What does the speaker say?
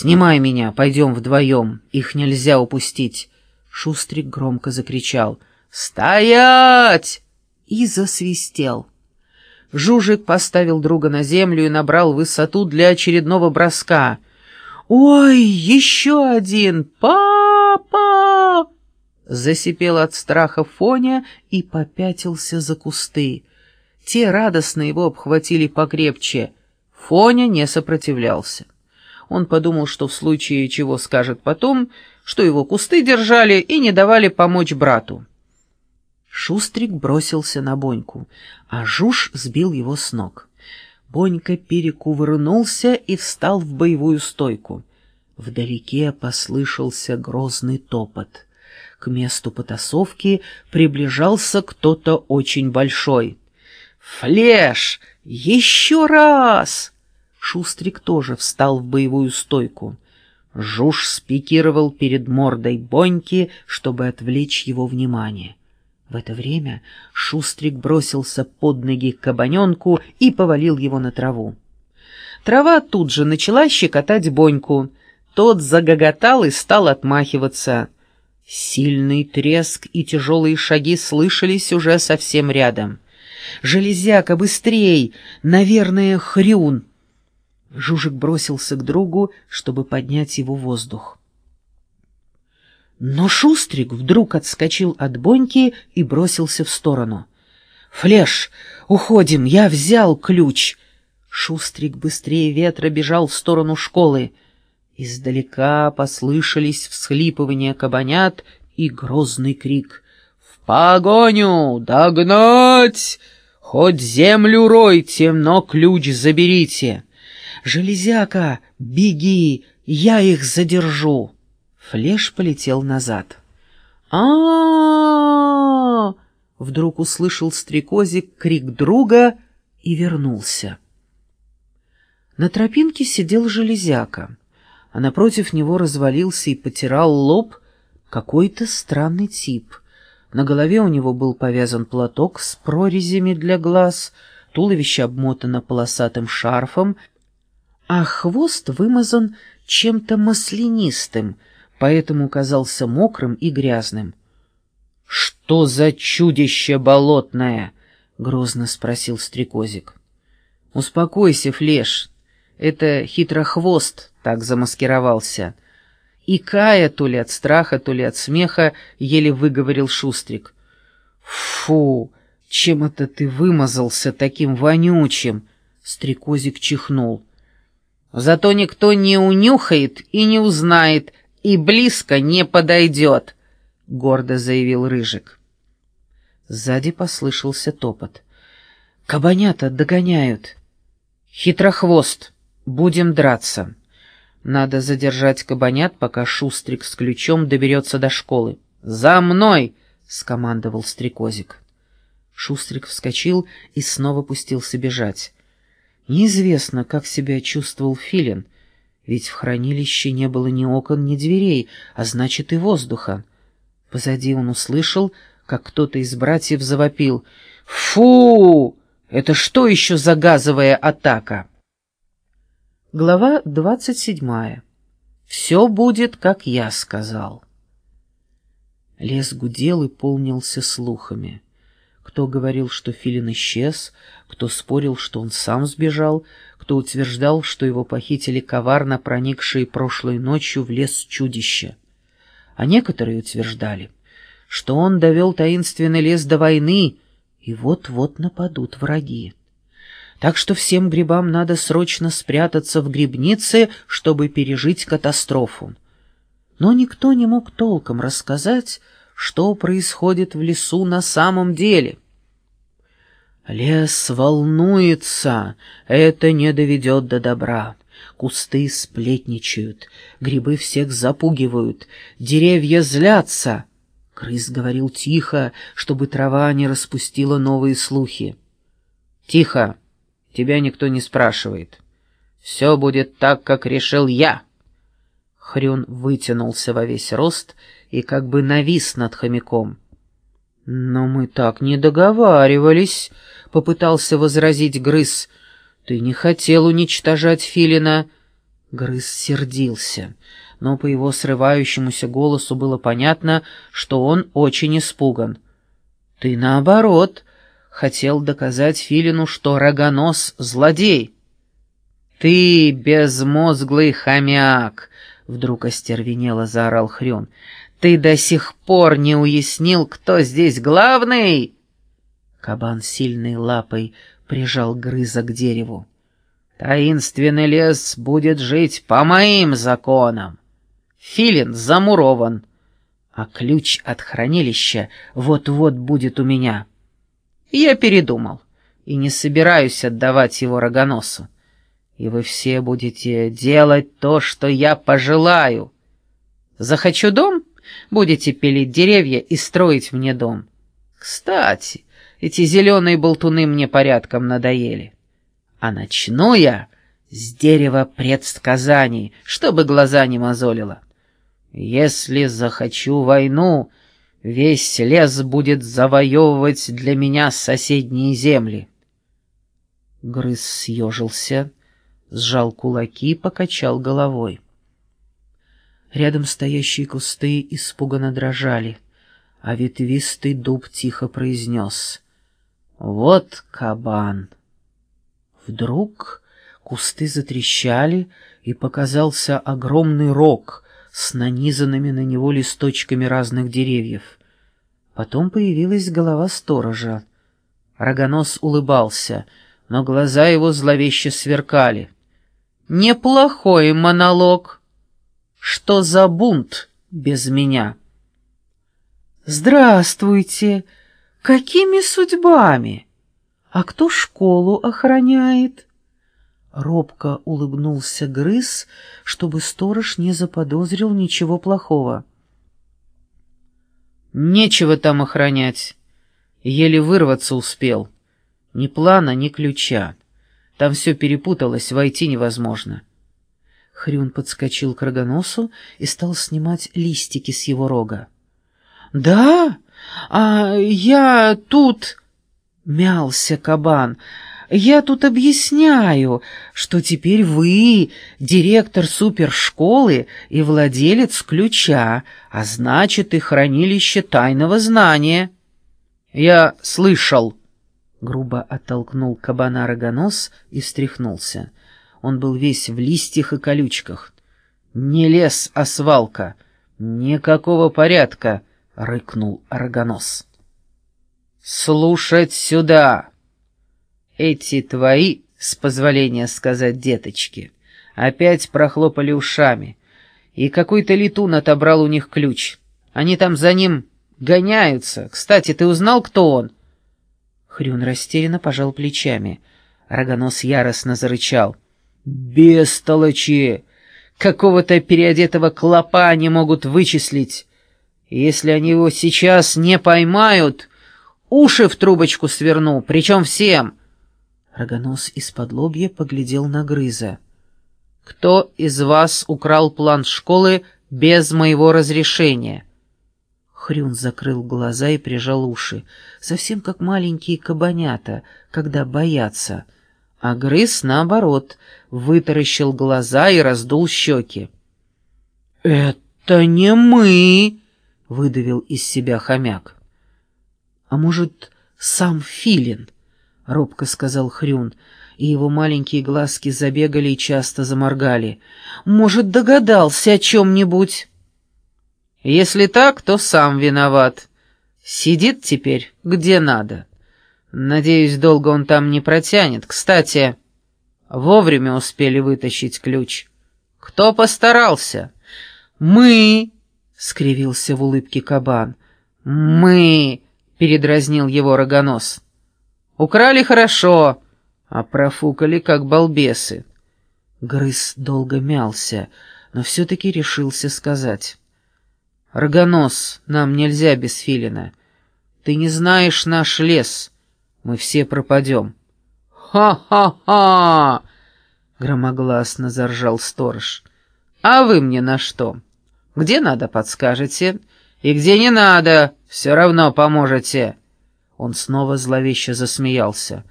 «Снимай меня, пойдем вдвоем, их нельзя упустить!» Шустрик громко закричал «Стоять!» и засвистел. Жужик поставил друга на землю и набрал высоту для очередного броска. «Ой, еще один! Папа!» Засипел от страха Фоня и попятился за кусты. Те радостно его обхватили покрепче. Фоня не сопротивлялся. Он подумал, что в случае чего скажет потом, что его кусты держали и не давали помочь брату. Шустрик бросился на Боньку, а Жуж сбил его с ног. Бонька перекувырнулся и встал в боевую стойку. Вдалеке послышался грозный топот. К месту потасовки приближался кто-то очень большой. «Флеш! Еще раз!» Шустрик тоже встал в боевую стойку. Жуж спикировал перед мордой Боньки, чтобы отвлечь его внимание. В это время Шустрик бросился под ноги к кабаненку и повалил его на траву. Трава тут же начала щекотать Боньку. Тот загоготал и стал отмахиваться. Сильный треск и тяжелые шаги слышались уже совсем рядом. «Железяка, быстрей! Наверное, хрюн!» Жужик бросился к другу, чтобы поднять его воздух. Но Шустрик вдруг отскочил от Боньки и бросился в сторону. «Флеш, уходим, я взял ключ!» Шустрик быстрее ветра бежал в сторону школы. Издалека послышались всхлипывания кабанят и грозный крик. «В погоню! Догнать! Хоть землю ройте, но ключ заберите!» «Железяка, беги, я их задержу!» Флеш полетел назад. а Вдруг услышал стрекозик крик друга и вернулся. На тропинке сидел железяка, а напротив него развалился и потирал лоб какой-то странный тип. На голове у него был повязан платок с прорезями для глаз, туловище обмотано полосатым шарфом, а хвост вымазан чем-то маслянистым, поэтому казался мокрым и грязным. «Что за чудище болотное?» — грозно спросил стрекозик. «Успокойся, Флеш, это хитрохвост так замаскировался». И Кая, то ли от страха, то ли от смеха, еле выговорил Шустрик. «Фу, чем это ты вымазался таким вонючим?» Стрекозик чихнул. Зато никто не унюхает и не узнает, и близко не подойдет», — гордо заявил Рыжик. Сзади послышался топот. «Кабанята догоняют!» «Хитрохвост! Будем драться!» «Надо задержать кабанят, пока Шустрик с ключом доберется до школы». «За мной!» — скомандовал стрекозик. Шустрик вскочил и снова пустился бежать. Неизвестно, как себя чувствовал Филин, ведь в хранилище не было ни окон, ни дверей, а значит и воздуха. Позади он услышал, как кто-то из братьев завопил «Фу! Это что еще за газовая атака?» Глава двадцать седьмая. «Все будет, как я сказал». Лес гудел и полнился слухами. Кто говорил, что Филин исчез, кто спорил, что он сам сбежал, кто утверждал, что его похитили коварно проникшие прошлой ночью в лес чудища. А некоторые утверждали, что он довел таинственный лес до войны, и вот-вот нападут враги. Так что всем грибам надо срочно спрятаться в грибнице, чтобы пережить катастрофу. Но никто не мог толком рассказать, что происходит в лесу на самом деле. Лес волнуется, это не доведет до добра. Кусты сплетничают, грибы всех запугивают, деревья злятся. Крыс говорил тихо, чтобы трава не распустила новые слухи. «Тихо, тебя никто не спрашивает. Все будет так, как решил я». Хрюн вытянулся во весь рост и как бы навис над хомяком. «Но мы так не договаривались», — попытался возразить Грыз. «Ты не хотел уничтожать Филина. Грыз сердился, но по его срывающемуся голосу было понятно, что он очень испуган. «Ты, наоборот, хотел доказать Филину, что рогонос — злодей». «Ты безмозглый хомяк!» — вдруг остервенело заорал Хрюн. «Ты до сих пор не уяснил, кто здесь главный?» Кабан сильной лапой прижал грыза к дереву. Таинственный лес будет жить по моим законам. Филин замурован, а ключ от хранилища вот-вот будет у меня. Я передумал и не собираюсь отдавать его рогоносу. И вы все будете делать то, что я пожелаю. Захочу дом, будете пилить деревья и строить мне дом. Кстати, эти зеленые болтуны мне порядком надоели а начну я с дерева предсказаний, чтобы глаза не мозолило. Если захочу войну, весь лес будет завоевывать для меня соседние земли. Грыз съежился, сжал кулаки и покачал головой. Рядом стоящие кусты испуганно дрожали, а ветвистый дуб тихо произнес «Вот кабан!» Вдруг кусты затрещали, и показался огромный рог с нанизанными на него листочками разных деревьев. Потом появилась голова сторожа. Рогонос улыбался, но глаза его зловеще сверкали. «Неплохой монолог! Что за бунт без меня?» «Здравствуйте! Какими судьбами?» «А кто школу охраняет?» Робко улыбнулся Грыз, чтобы сторож не заподозрил ничего плохого. «Нечего там охранять. Еле вырваться успел. Ни плана, ни ключа. Там все перепуталось, войти невозможно». Хрюн подскочил к рогоносу и стал снимать листики с его рога. «Да? А я тут...» Мялся кабан. «Я тут объясняю, что теперь вы директор супершколы и владелец ключа, а значит и хранилище тайного знания». «Я слышал», — грубо оттолкнул кабана рогонос и встряхнулся. Он был весь в листьях и колючках. «Не лес, а свалка. Никакого порядка», — рыкнул рогонос. «Слушать сюда! Эти твои, с позволения сказать, деточки, опять прохлопали ушами, и какой-то летун отобрал у них ключ. Они там за ним гоняются. Кстати, ты узнал, кто он?» Хрюн растерянно пожал плечами. Рогонос яростно зарычал. «Бестолочи! Какого-то переодетого клопа не могут вычислить. Если они его сейчас не поймают...» Уши в трубочку сверну, причем всем!» Рогонос из-под лобья поглядел на Грыза. «Кто из вас украл план школы без моего разрешения?» Хрюн закрыл глаза и прижал уши, совсем как маленькие кабанята, когда боятся. А Грыз, наоборот, вытаращил глаза и раздул щеки. «Это не мы!» — выдавил из себя хомяк. «А может, сам Филин?» — робко сказал Хрюн, и его маленькие глазки забегали и часто заморгали. «Может, догадался о чем-нибудь?» «Если так, то сам виноват. Сидит теперь где надо. Надеюсь, долго он там не протянет. Кстати, вовремя успели вытащить ключ. Кто постарался?» «Мы!» — скривился в улыбке кабан. «Мы!» передразнил его рогонос. «Украли хорошо, а профукали как балбесы». Грыз долго мялся, но все-таки решился сказать. «Рогонос, нам нельзя без филина. Ты не знаешь наш лес. Мы все пропадем». «Ха-ха-ха!» — громогласно заржал сторож. «А вы мне на что? Где надо, подскажете?» И где не надо, все равно поможете!» Он снова зловеще засмеялся.